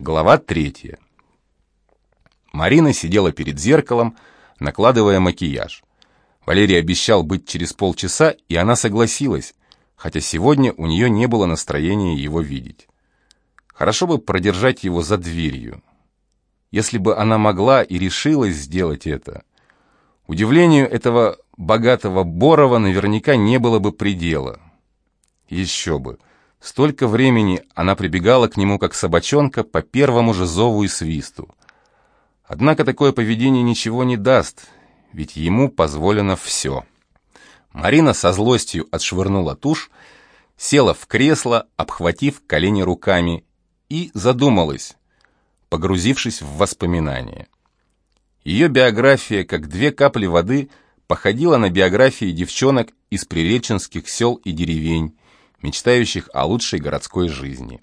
Глава третья. Марина сидела перед зеркалом, накладывая макияж. Валерий обещал быть через полчаса, и она согласилась, хотя сегодня у нее не было настроения его видеть. Хорошо бы продержать его за дверью. Если бы она могла и решилась сделать это. Удивлению этого богатого Борова наверняка не было бы предела. Еще бы. Столько времени она прибегала к нему, как собачонка, по первому же зову и свисту. Однако такое поведение ничего не даст, ведь ему позволено все. Марина со злостью отшвырнула тушь, села в кресло, обхватив колени руками, и задумалась, погрузившись в воспоминания. Ее биография, как две капли воды, походила на биографии девчонок из приреченских сел и деревень, мечтающих о лучшей городской жизни.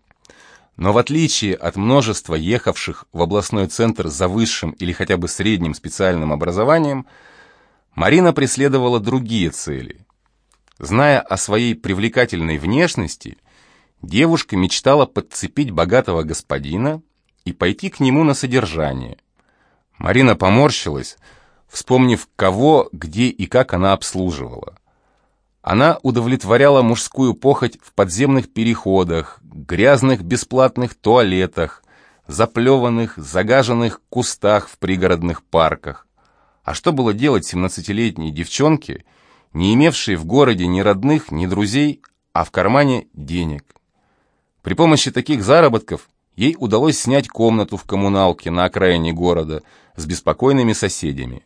Но в отличие от множества ехавших в областной центр за высшим или хотя бы средним специальным образованием, Марина преследовала другие цели. Зная о своей привлекательной внешности, девушка мечтала подцепить богатого господина и пойти к нему на содержание. Марина поморщилась, вспомнив, кого, где и как она обслуживала. Она удовлетворяла мужскую похоть в подземных переходах, грязных бесплатных туалетах, заплеванных, загаженных кустах в пригородных парках. А что было делать семнадцатилетней девчонке, не имевшей в городе ни родных, ни друзей, а в кармане денег? При помощи таких заработков ей удалось снять комнату в коммуналке на окраине города с беспокойными соседями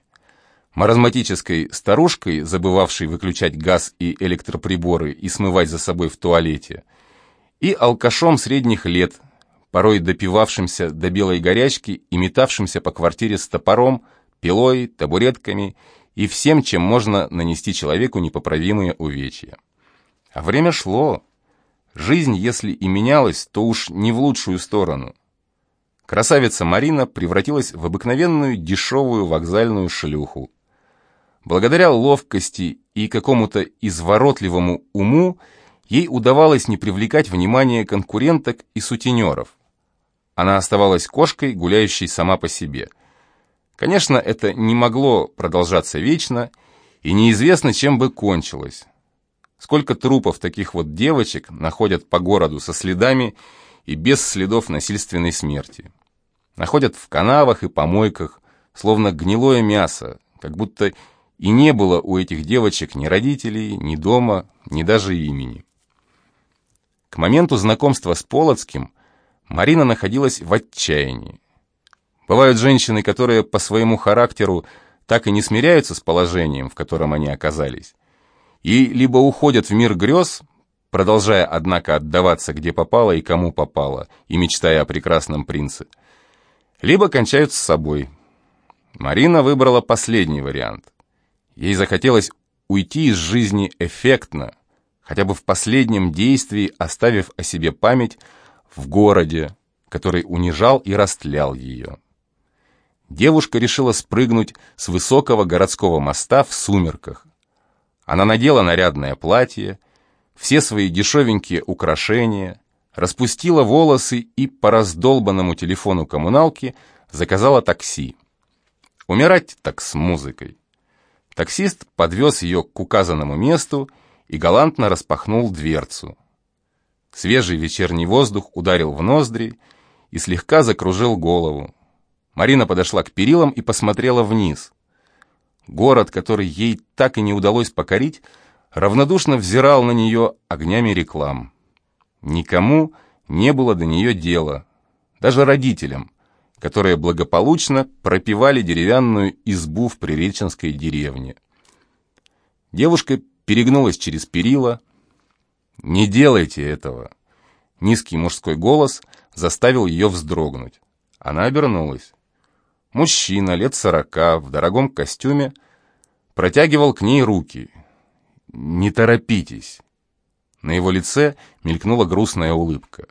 маразматической старушкой, забывавшей выключать газ и электроприборы и смывать за собой в туалете, и алкашом средних лет, порой допивавшимся до белой горячки и метавшимся по квартире с топором, пилой, табуретками и всем, чем можно нанести человеку непоправимые увечья. А время шло. Жизнь, если и менялась, то уж не в лучшую сторону. Красавица Марина превратилась в обыкновенную дешевую вокзальную шлюху, Благодаря ловкости и какому-то изворотливому уму ей удавалось не привлекать внимание конкуренток и сутенеров. Она оставалась кошкой, гуляющей сама по себе. Конечно, это не могло продолжаться вечно, и неизвестно, чем бы кончилось. Сколько трупов таких вот девочек находят по городу со следами и без следов насильственной смерти. Находят в канавах и помойках, словно гнилое мясо, как будто и не было у этих девочек ни родителей, ни дома, ни даже имени. К моменту знакомства с Полоцким Марина находилась в отчаянии. Бывают женщины, которые по своему характеру так и не смиряются с положением, в котором они оказались, и либо уходят в мир грез, продолжая, однако, отдаваться где попало и кому попало, и мечтая о прекрасном принце, либо кончают с собой. Марина выбрала последний вариант. Ей захотелось уйти из жизни эффектно, хотя бы в последнем действии оставив о себе память в городе, который унижал и растлял ее. Девушка решила спрыгнуть с высокого городского моста в сумерках. Она надела нарядное платье, все свои дешевенькие украшения, распустила волосы и по раздолбанному телефону коммуналки заказала такси. Умирать так с музыкой. Таксист подвез ее к указанному месту и галантно распахнул дверцу. Свежий вечерний воздух ударил в ноздри и слегка закружил голову. Марина подошла к перилам и посмотрела вниз. Город, который ей так и не удалось покорить, равнодушно взирал на нее огнями реклам. Никому не было до нее дела, даже родителям, которые благополучно пропивали деревянную избу в Приреченской деревне. Девушка перегнулась через перила. «Не делайте этого!» Низкий мужской голос заставил ее вздрогнуть. Она обернулась. Мужчина, лет сорока, в дорогом костюме, протягивал к ней руки. «Не торопитесь!» На его лице мелькнула грустная улыбка.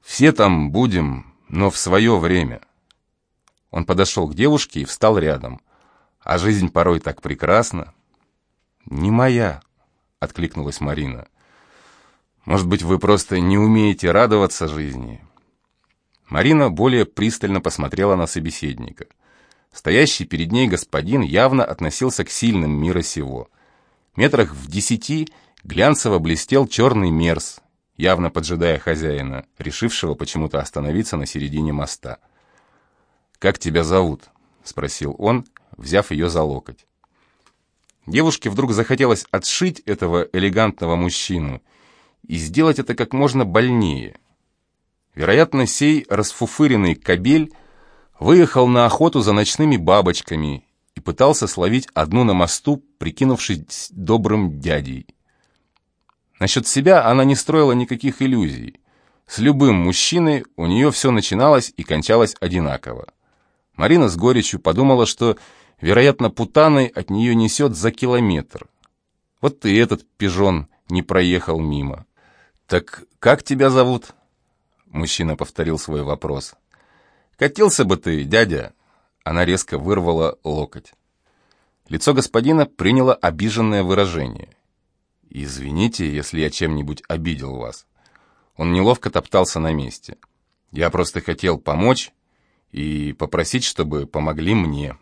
«Все там будем, но в свое время. Он подошел к девушке и встал рядом. А жизнь порой так прекрасна. «Не моя», — откликнулась Марина. «Может быть, вы просто не умеете радоваться жизни?» Марина более пристально посмотрела на собеседника. Стоящий перед ней господин явно относился к сильным мира сего. Метрах в десяти глянцево блестел черный мерз, явно поджидая хозяина, решившего почему-то остановиться на середине моста. «Как тебя зовут?» — спросил он, взяв ее за локоть. Девушке вдруг захотелось отшить этого элегантного мужчину и сделать это как можно больнее. Вероятно, сей расфуфыренный кобель выехал на охоту за ночными бабочками и пытался словить одну на мосту, прикинувшись добрым дядей. Насчет себя она не строила никаких иллюзий. С любым мужчиной у нее все начиналось и кончалось одинаково. Марина с горечью подумала, что, вероятно, путаной от нее несет за километр. Вот и этот пижон не проехал мимо. «Так как тебя зовут?» Мужчина повторил свой вопрос. «Катился бы ты, дядя!» Она резко вырвала локоть. Лицо господина приняло обиженное выражение. «Извините, если я чем-нибудь обидел вас». Он неловко топтался на месте. «Я просто хотел помочь и попросить, чтобы помогли мне».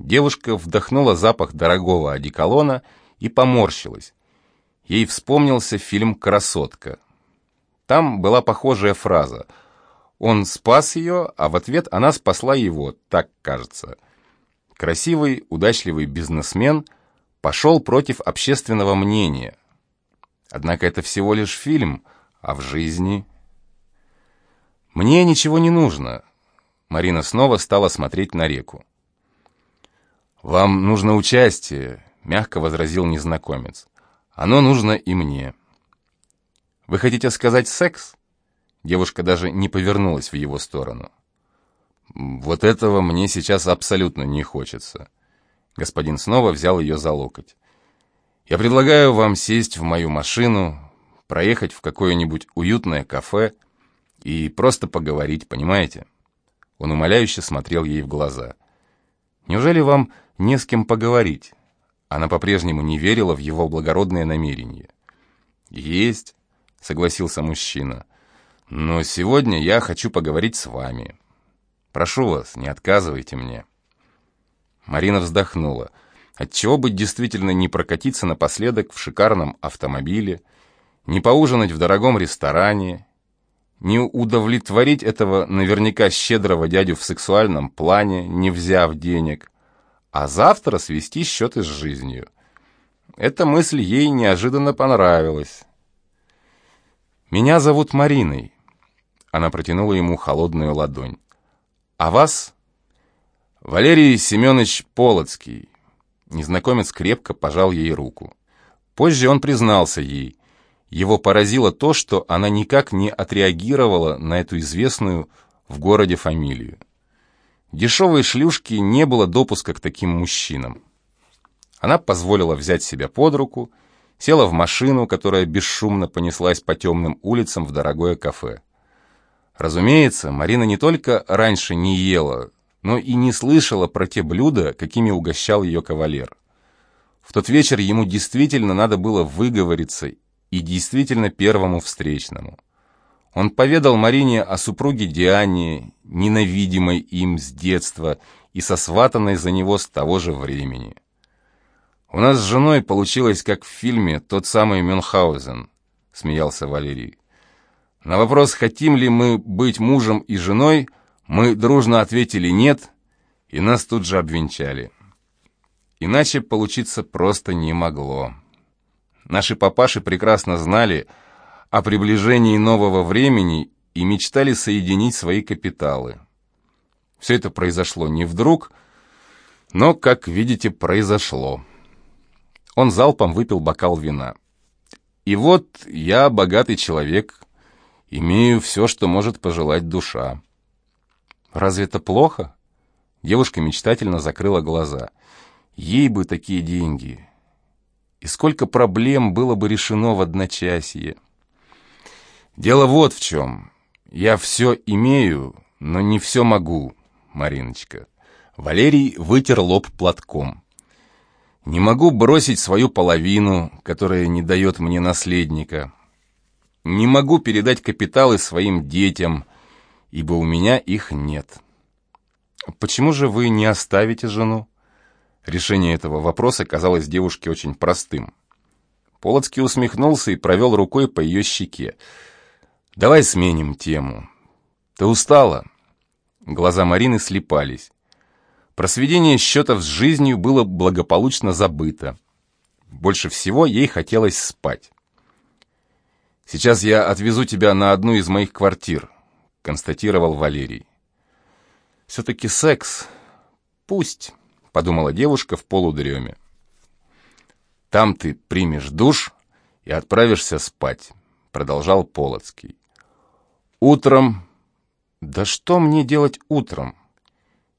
Девушка вдохнула запах дорогого одеколона и поморщилась. Ей вспомнился фильм «Красотка». Там была похожая фраза. Он спас ее, а в ответ она спасла его, так кажется. Красивый, удачливый бизнесмен – пошел против общественного мнения. Однако это всего лишь фильм, а в жизни... «Мне ничего не нужно». Марина снова стала смотреть на реку. «Вам нужно участие», — мягко возразил незнакомец. «Оно нужно и мне». «Вы хотите сказать секс?» Девушка даже не повернулась в его сторону. «Вот этого мне сейчас абсолютно не хочется». Господин снова взял ее за локоть. «Я предлагаю вам сесть в мою машину, проехать в какое-нибудь уютное кафе и просто поговорить, понимаете?» Он умоляюще смотрел ей в глаза. «Неужели вам не с кем поговорить?» Она по-прежнему не верила в его благородное намерение. «Есть», — согласился мужчина. «Но сегодня я хочу поговорить с вами. Прошу вас, не отказывайте мне». Марина вздохнула. Отчего бы действительно не прокатиться напоследок в шикарном автомобиле, не поужинать в дорогом ресторане, не удовлетворить этого наверняка щедрого дядю в сексуальном плане, не взяв денег, а завтра свести счеты с жизнью. Эта мысль ей неожиданно понравилась. «Меня зовут Мариной», — она протянула ему холодную ладонь. «А вас Валерий Семенович Полоцкий. Незнакомец крепко пожал ей руку. Позже он признался ей. Его поразило то, что она никак не отреагировала на эту известную в городе фамилию. Дешевой шлюшки не было допуска к таким мужчинам. Она позволила взять себя под руку, села в машину, которая бесшумно понеслась по темным улицам в дорогое кафе. Разумеется, Марина не только раньше не ела, но и не слышала про те блюда, какими угощал ее кавалер. В тот вечер ему действительно надо было выговориться и действительно первому встречному. Он поведал Марине о супруге Диане, ненавидимой им с детства и сосватанной за него с того же времени. «У нас с женой получилось, как в фильме «Тот самый Мюнхгаузен», — смеялся Валерий. На вопрос, хотим ли мы быть мужем и женой, — мы дружно ответили «нет», и нас тут же обвенчали. Иначе получиться просто не могло. Наши папаши прекрасно знали о приближении нового времени и мечтали соединить свои капиталы. Все это произошло не вдруг, но, как видите, произошло. Он залпом выпил бокал вина. И вот я, богатый человек, имею все, что может пожелать душа. Разве это плохо? Девушка мечтательно закрыла глаза. Ей бы такие деньги. И сколько проблем было бы решено в одночасье. Дело вот в чем. Я все имею, но не все могу, Мариночка. Валерий вытер лоб платком. Не могу бросить свою половину, которая не дает мне наследника. Не могу передать капиталы своим детям, ибо у меня их нет. Почему же вы не оставите жену? Решение этого вопроса казалось девушке очень простым. Полоцкий усмехнулся и провел рукой по ее щеке. «Давай сменим тему. Ты устала?» Глаза Марины слепались. Просведение счетов с жизнью было благополучно забыто. Больше всего ей хотелось спать. «Сейчас я отвезу тебя на одну из моих квартир», — констатировал Валерий. «Все-таки секс. Пусть», — подумала девушка в полудреме. «Там ты примешь душ и отправишься спать», — продолжал Полоцкий. «Утром...» «Да что мне делать утром?»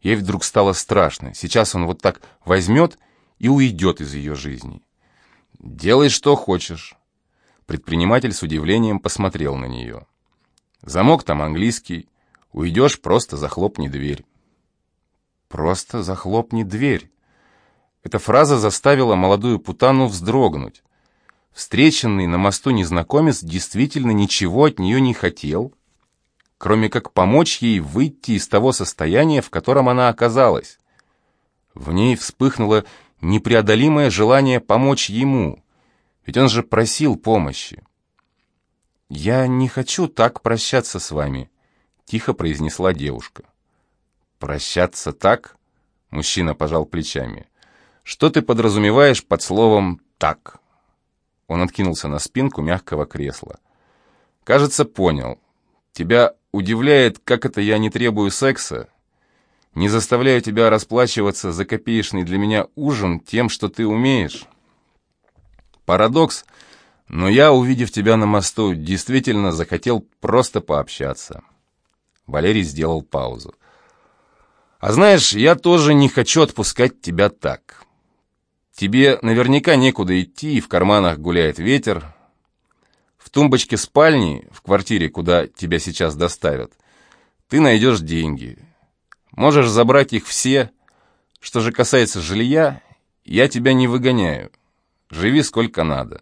Ей вдруг стало страшно. Сейчас он вот так возьмет и уйдет из ее жизни. «Делай, что хочешь». Предприниматель с удивлением посмотрел на нее. «Замок там английский. Уйдешь, просто захлопни дверь». «Просто захлопни дверь». Эта фраза заставила молодую путану вздрогнуть. Встреченный на мосту незнакомец действительно ничего от нее не хотел, кроме как помочь ей выйти из того состояния, в котором она оказалась. В ней вспыхнуло непреодолимое желание помочь ему, ведь он же просил помощи. «Я не хочу так прощаться с вами», — тихо произнесла девушка. «Прощаться так?» — мужчина пожал плечами. «Что ты подразумеваешь под словом «так»?» Он откинулся на спинку мягкого кресла. «Кажется, понял. Тебя удивляет, как это я не требую секса, не заставляю тебя расплачиваться за копеечный для меня ужин тем, что ты умеешь. Парадокс, но я, увидев тебя на мосту, действительно захотел просто пообщаться. Валерий сделал паузу. А знаешь, я тоже не хочу отпускать тебя так. Тебе наверняка некуда идти, и в карманах гуляет ветер. В тумбочке спальни, в квартире, куда тебя сейчас доставят, ты найдешь деньги — Можешь забрать их все. Что же касается жилья, я тебя не выгоняю. Живи сколько надо.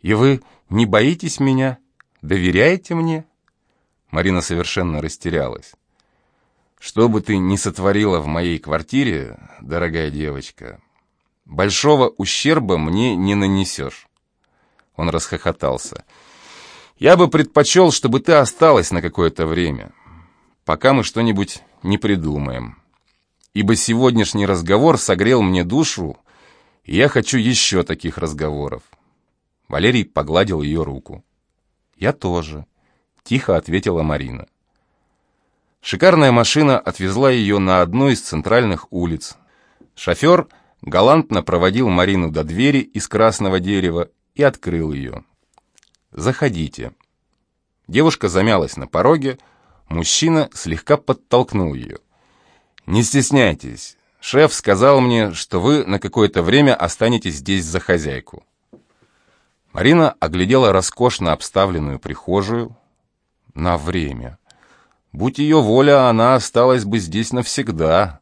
И вы не боитесь меня? Доверяете мне? Марина совершенно растерялась. Что бы ты ни сотворила в моей квартире, дорогая девочка, большого ущерба мне не нанесешь. Он расхохотался. Я бы предпочел, чтобы ты осталась на какое-то время пока мы что-нибудь не придумаем. Ибо сегодняшний разговор согрел мне душу, и я хочу еще таких разговоров. Валерий погладил ее руку. «Я тоже», — тихо ответила Марина. Шикарная машина отвезла ее на одну из центральных улиц. Шофер галантно проводил Марину до двери из красного дерева и открыл ее. «Заходите». Девушка замялась на пороге, Мужчина слегка подтолкнул ее. «Не стесняйтесь. Шеф сказал мне, что вы на какое-то время останетесь здесь за хозяйку». Марина оглядела роскошно обставленную прихожую. На время. Будь ее воля, она осталась бы здесь навсегда.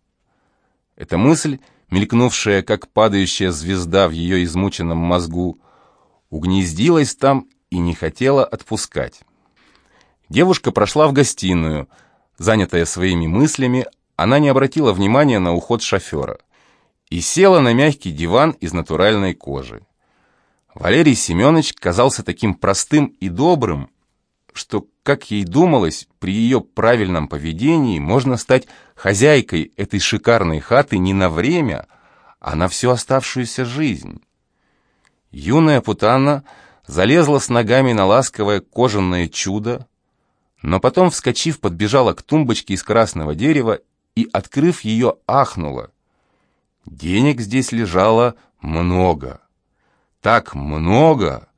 Эта мысль, мелькнувшая, как падающая звезда в ее измученном мозгу, угнездилась там и не хотела отпускать. Девушка прошла в гостиную. Занятая своими мыслями, она не обратила внимания на уход шофера и села на мягкий диван из натуральной кожи. Валерий Семенович казался таким простым и добрым, что, как ей думалось, при ее правильном поведении можно стать хозяйкой этой шикарной хаты не на время, а на всю оставшуюся жизнь. Юная Путанна залезла с ногами на ласковое кожаное чудо, но потом, вскочив, подбежала к тумбочке из красного дерева и, открыв ее, ахнула. Денег здесь лежало много. Так много,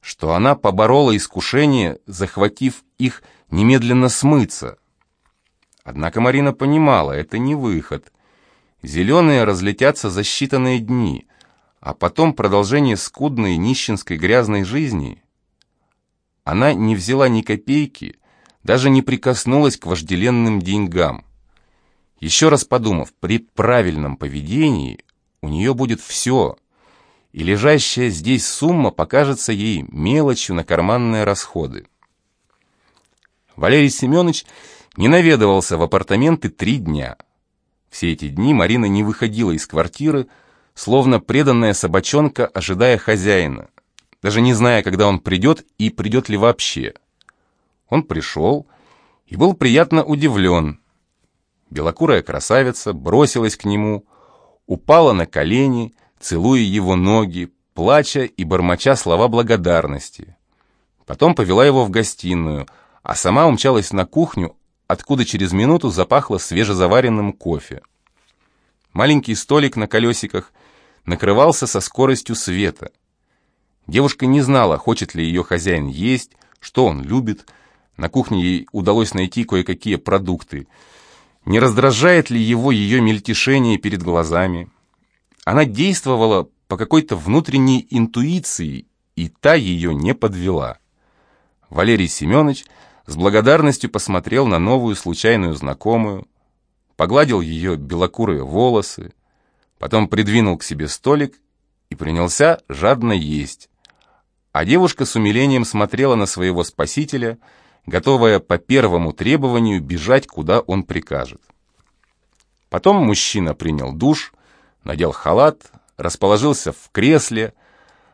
что она поборола искушение, захватив их немедленно смыться. Однако Марина понимала, это не выход. Зеленые разлетятся за считанные дни, а потом продолжение скудной нищенской грязной жизни. Она не взяла ни копейки, даже не прикоснулась к вожделенным деньгам. Еще раз подумав, при правильном поведении у нее будет все, и лежащая здесь сумма покажется ей мелочью на карманные расходы. Валерий Семенович не наведывался в апартаменты три дня. Все эти дни Марина не выходила из квартиры, словно преданная собачонка, ожидая хозяина, даже не зная, когда он придет и придет ли вообще. Он пришел и был приятно удивлен. Белокурая красавица бросилась к нему, упала на колени, целуя его ноги, плача и бормоча слова благодарности. Потом повела его в гостиную, а сама умчалась на кухню, откуда через минуту запахло свежезаваренным кофе. Маленький столик на колесиках накрывался со скоростью света. Девушка не знала, хочет ли ее хозяин есть, что он любит. На кухне ей удалось найти кое-какие продукты. Не раздражает ли его ее мельтешение перед глазами? Она действовала по какой-то внутренней интуиции, и та ее не подвела. Валерий Семенович с благодарностью посмотрел на новую случайную знакомую, погладил ее белокурые волосы, потом придвинул к себе столик и принялся жадно есть. А девушка с умилением смотрела на своего спасителя, готовая по первому требованию бежать, куда он прикажет. Потом мужчина принял душ, надел халат, расположился в кресле,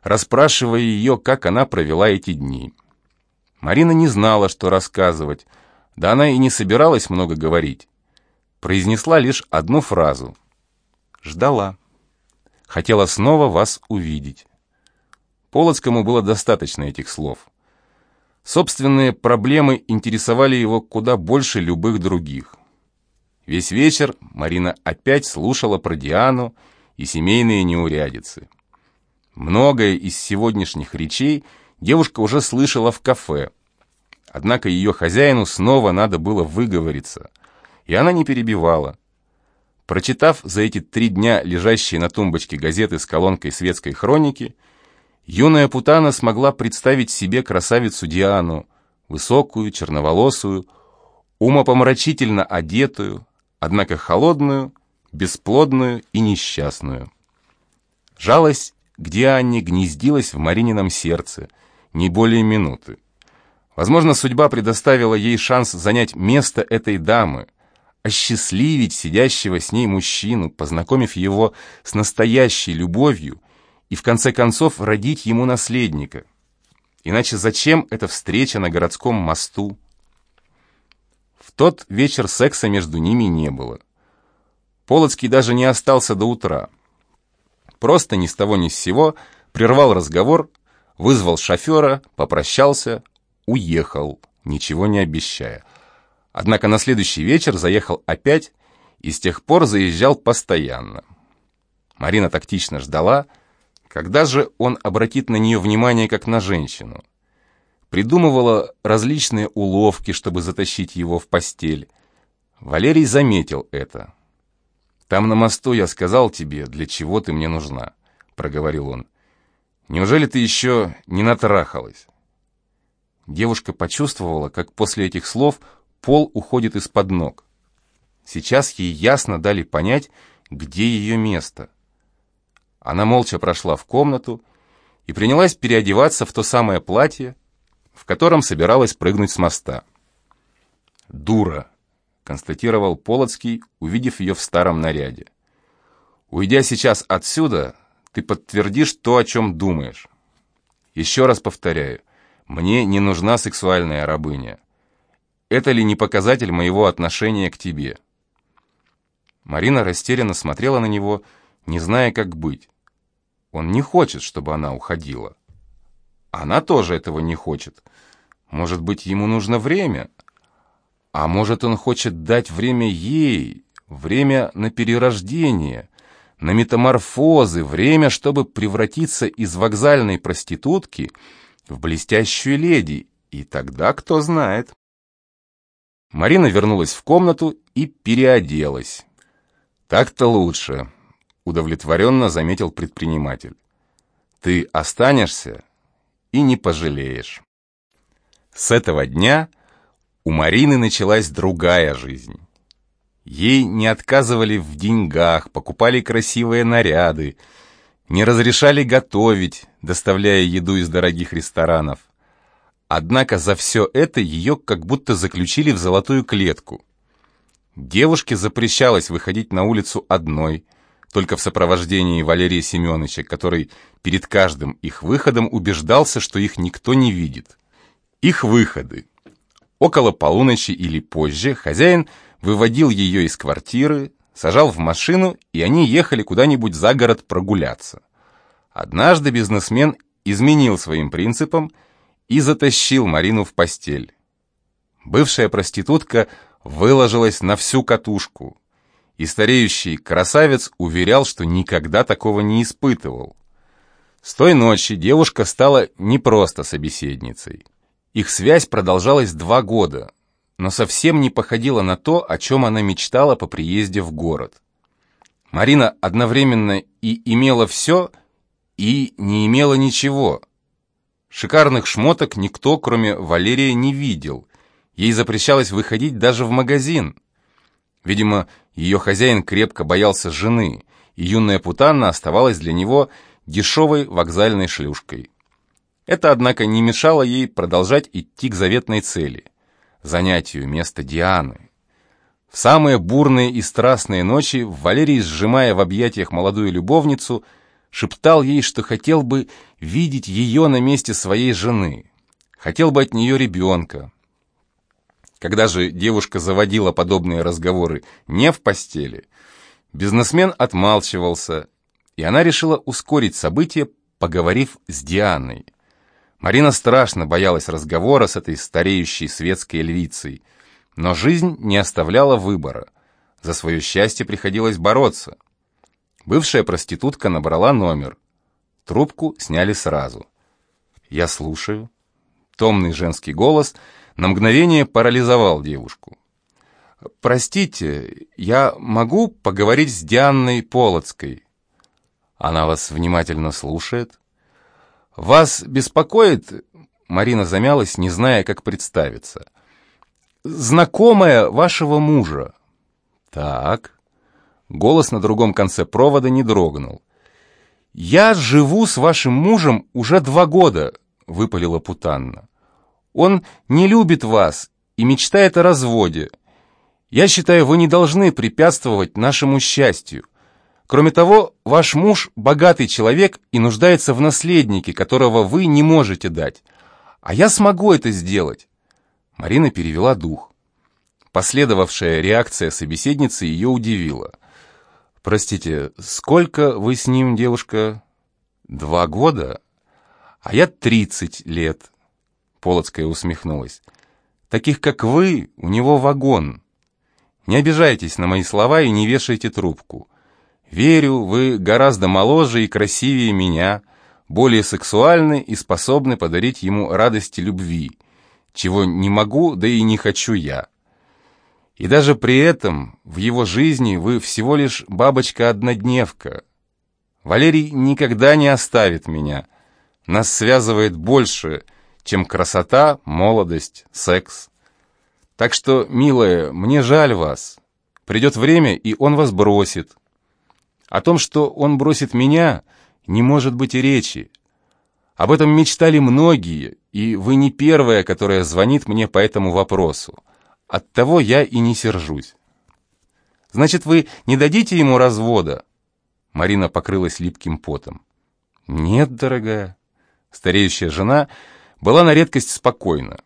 расспрашивая ее, как она провела эти дни. Марина не знала, что рассказывать, да она и не собиралась много говорить. Произнесла лишь одну фразу. Ждала. Хотела снова вас увидеть. Полоцкому было достаточно этих слов. Собственные проблемы интересовали его куда больше любых других. Весь вечер Марина опять слушала про Диану и семейные неурядицы. Многое из сегодняшних речей – девушка уже слышала в кафе. Однако ее хозяину снова надо было выговориться, и она не перебивала. Прочитав за эти три дня лежащие на тумбочке газеты с колонкой светской хроники, юная Путана смогла представить себе красавицу Диану, высокую, черноволосую, умопомрачительно одетую, однако холодную, бесплодную и несчастную. Жалость к Диане гнездилась в Маринином сердце – не более минуты. Возможно, судьба предоставила ей шанс занять место этой дамы, осчастливить сидящего с ней мужчину, познакомив его с настоящей любовью и в конце концов родить ему наследника. Иначе зачем эта встреча на городском мосту? В тот вечер секса между ними не было. Полоцкий даже не остался до утра. Просто ни с того ни с сего прервал разговор, вызвал шофера, попрощался, уехал, ничего не обещая. Однако на следующий вечер заехал опять и с тех пор заезжал постоянно. Марина тактично ждала, когда же он обратит на нее внимание как на женщину. Придумывала различные уловки, чтобы затащить его в постель. Валерий заметил это. «Там на мосту я сказал тебе, для чего ты мне нужна», — проговорил он. Неужели ты еще не натрахалась?» Девушка почувствовала, как после этих слов пол уходит из-под ног. Сейчас ей ясно дали понять, где ее место. Она молча прошла в комнату и принялась переодеваться в то самое платье, в котором собиралась прыгнуть с моста. «Дура!» — констатировал Полоцкий, увидев ее в старом наряде. «Уйдя сейчас отсюда, ты подтвердишь то, о чем думаешь. Еще раз повторяю, мне не нужна сексуальная рабыня. Это ли не показатель моего отношения к тебе?» Марина растерянно смотрела на него, не зная, как быть. Он не хочет, чтобы она уходила. Она тоже этого не хочет. Может быть, ему нужно время? А может, он хочет дать время ей, время на перерождение, на метаморфозы, время, чтобы превратиться из вокзальной проститутки в блестящую леди, и тогда кто знает. Марина вернулась в комнату и переоделась. «Так-то лучше», — удовлетворенно заметил предприниматель. «Ты останешься и не пожалеешь». С этого дня у Марины началась другая жизнь. Ей не отказывали в деньгах, покупали красивые наряды, не разрешали готовить, доставляя еду из дорогих ресторанов. Однако за все это ее как будто заключили в золотую клетку. Девушке запрещалось выходить на улицу одной, только в сопровождении Валерия Семеновича, который перед каждым их выходом убеждался, что их никто не видит. Их выходы. Около полуночи или позже хозяин выводил ее из квартиры, сажал в машину, и они ехали куда-нибудь за город прогуляться. Однажды бизнесмен изменил своим принципам и затащил Марину в постель. Бывшая проститутка выложилась на всю катушку, и стареющий красавец уверял, что никогда такого не испытывал. С той ночи девушка стала не просто собеседницей. Их связь продолжалась два года, но совсем не походила на то, о чем она мечтала по приезде в город. Марина одновременно и имела все, и не имела ничего. Шикарных шмоток никто, кроме Валерия, не видел. Ей запрещалось выходить даже в магазин. Видимо, ее хозяин крепко боялся жены, и юная путанна оставалась для него дешевой вокзальной шлюшкой. Это, однако, не мешало ей продолжать идти к заветной цели — занятию места Дианы. В самые бурные и страстные ночи Валерий, сжимая в объятиях молодую любовницу, шептал ей, что хотел бы видеть ее на месте своей жены, хотел бы от нее ребенка. Когда же девушка заводила подобные разговоры не в постели, бизнесмен отмалчивался, и она решила ускорить события, поговорив с Дианой. Марина страшно боялась разговора с этой стареющей светской львицей, но жизнь не оставляла выбора. За свое счастье приходилось бороться. Бывшая проститутка набрала номер. Трубку сняли сразу. «Я слушаю». Томный женский голос на мгновение парализовал девушку. «Простите, я могу поговорить с Дианной Полоцкой?» Она вас внимательно слушает. «Вас беспокоит...» Марина замялась, не зная, как представиться. «Знакомая вашего мужа». «Так». Голос на другом конце провода не дрогнул. «Я живу с вашим мужем уже два года», — выпалила Путанна. «Он не любит вас и мечтает о разводе. Я считаю, вы не должны препятствовать нашему счастью. Кроме того, ваш муж богатый человек и нуждается в наследнике, которого вы не можете дать. А я смогу это сделать. Марина перевела дух. Последовавшая реакция собеседницы ее удивила. «Простите, сколько вы с ним, девушка?» «Два года? А я тридцать лет», — Полоцкая усмехнулась. «Таких, как вы, у него вагон. Не обижайтесь на мои слова и не вешайте трубку. Верю, вы гораздо моложе и красивее меня, более сексуальны и способны подарить ему радости любви, чего не могу, да и не хочу я. И даже при этом в его жизни вы всего лишь бабочка-однодневка. Валерий никогда не оставит меня. Нас связывает больше, чем красота, молодость, секс. Так что, милая, мне жаль вас. Придет время, и он вас бросит. О том, что он бросит меня, не может быть и речи. Об этом мечтали многие, и вы не первая, которая звонит мне по этому вопросу. Оттого я и не сержусь. Значит, вы не дадите ему развода? Марина покрылась липким потом. Нет, дорогая. Стареющая жена была на редкость спокойна.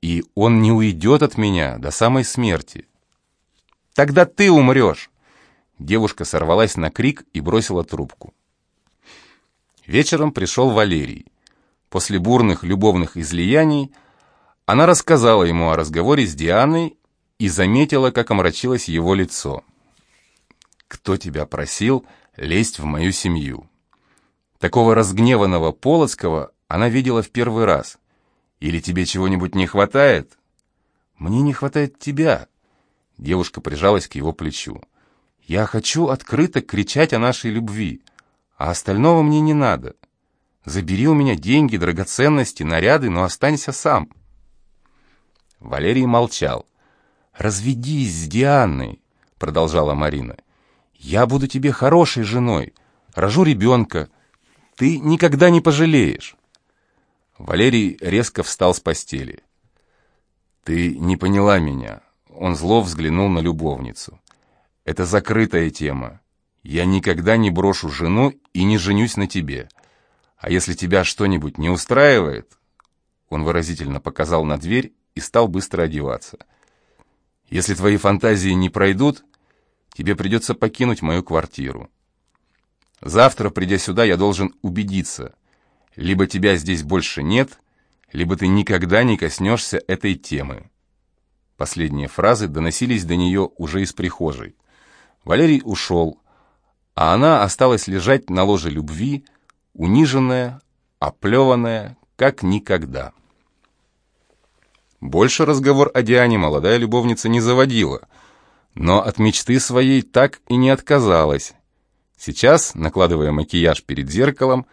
И он не уйдет от меня до самой смерти. Тогда ты умрешь. Девушка сорвалась на крик и бросила трубку. Вечером пришел Валерий. После бурных любовных излияний она рассказала ему о разговоре с Дианой и заметила, как омрачилось его лицо. «Кто тебя просил лезть в мою семью?» Такого разгневанного Полоцкого она видела в первый раз. «Или тебе чего-нибудь не хватает?» «Мне не хватает тебя». Девушка прижалась к его плечу. Я хочу открыто кричать о нашей любви, а остального мне не надо. Забери у меня деньги, драгоценности, наряды, но останься сам». Валерий молчал. «Разведись с Дианой», — продолжала Марина. «Я буду тебе хорошей женой, рожу ребенка. Ты никогда не пожалеешь». Валерий резко встал с постели. «Ты не поняла меня». Он зло взглянул на любовницу. «Это закрытая тема. Я никогда не брошу жену и не женюсь на тебе. А если тебя что-нибудь не устраивает...» Он выразительно показал на дверь и стал быстро одеваться. «Если твои фантазии не пройдут, тебе придется покинуть мою квартиру. Завтра, придя сюда, я должен убедиться, либо тебя здесь больше нет, либо ты никогда не коснешься этой темы». Последние фразы доносились до нее уже из прихожей. Валерий ушел, а она осталась лежать на ложе любви, униженная, оплеванная, как никогда. Больше разговор о Диане молодая любовница не заводила, но от мечты своей так и не отказалась. Сейчас, накладывая макияж перед зеркалом,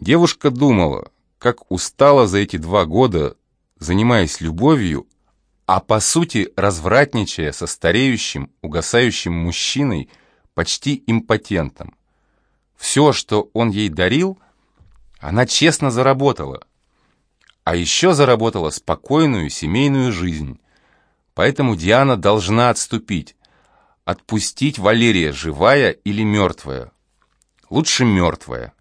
девушка думала, как устала за эти два года, занимаясь любовью, а по сути развратничая со стареющим, угасающим мужчиной, почти импотентом. Все, что он ей дарил, она честно заработала. А еще заработала спокойную семейную жизнь. Поэтому Диана должна отступить, отпустить Валерия, живая или мертвая. Лучше мертвая.